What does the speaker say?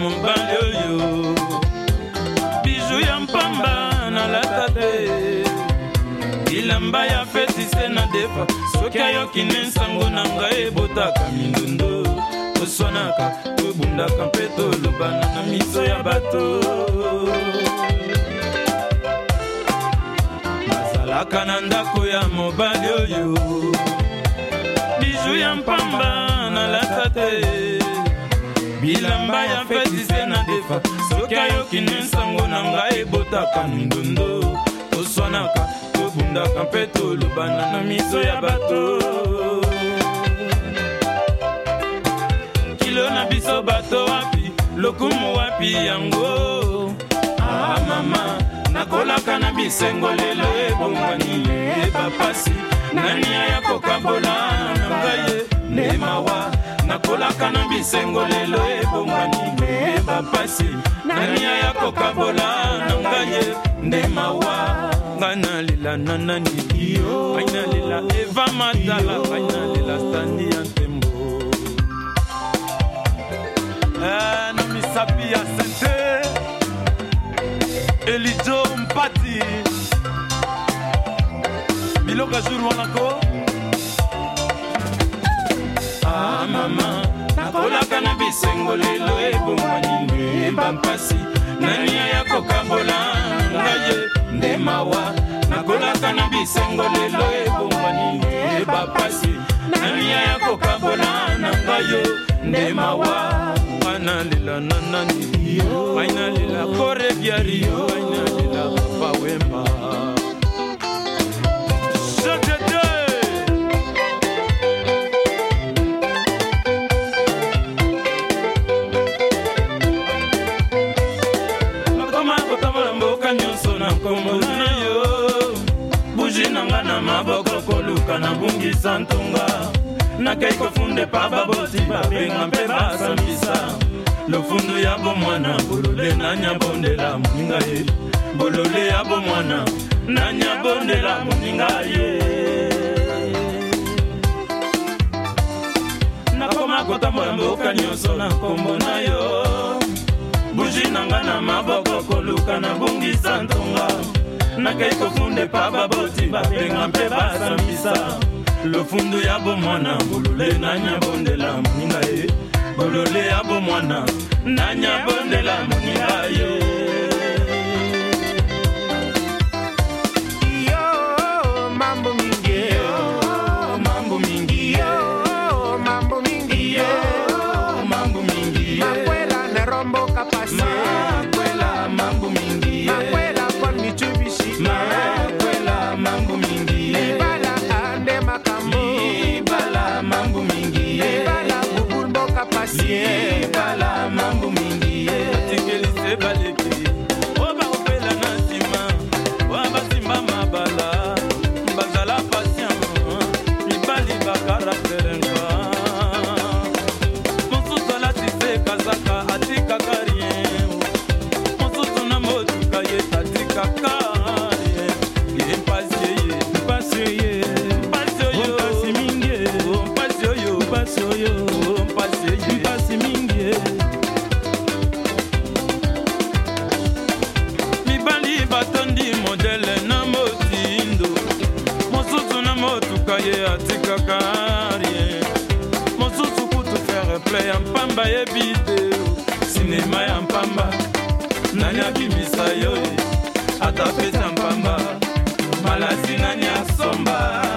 mobali oyo biju ya mpamba nalata te bilamba ya fetise na defa soki ayoki ne nsango na ngai ebotaka mindundo toswanaka tobundaka mpe tolobana na miso ya bato bazalaka na ndako ya mobali oyo biju ya mpamba nalata te bilamba ya fetise na defa soki ayoki nde nsango na ngai ebotaka mindondo toswanaka tobundaka mpe tolobana na miso ya bato kilo na biso bato wapi lokumu wapi yango ah mama nakolaka na bisengo lelo ebongwani yeba pasi nani aya kokabola na ngai ye nemawa nakolaka na bisengo lelo ebongani me bapasi nania ya kokabola na ngai ye nde mawa ngai nalela na nani ngai nalela eva matala ngai nalela stani ya ntembo eh, na misapi ya sente elijo mpati biloko ya jour wanako eza na bisengo lelo ebongwanini bampasi nani aya kokabola ngaye nde mawa nakolaka na bisengo lelo ebongwanini bapasi nani aya kokabola na ngayo nde mawa wana lela na nani aina lela korebiario aina lela pawemba santunga nakei kofunde pa baboti babenga mpe basambisa lofundu ya bomwana bolole nanyabondela moninga ye bolole ya bomwana nanyabondela moninga ye nakoma kotambola mboka nyonso na nkombo na yo buji na nga na maboko koluka nabungisa ntonga nakei kofunde pa baboti babenga mpe basambisa lofundu ya bomwana bolole nanya bondela moninga ye bolole ya bomwana nanya bondela moninga ye play ya mpamba yebi te sinema ya mpamba nani abimisa yo ata pesa mpamba malasi nani asomba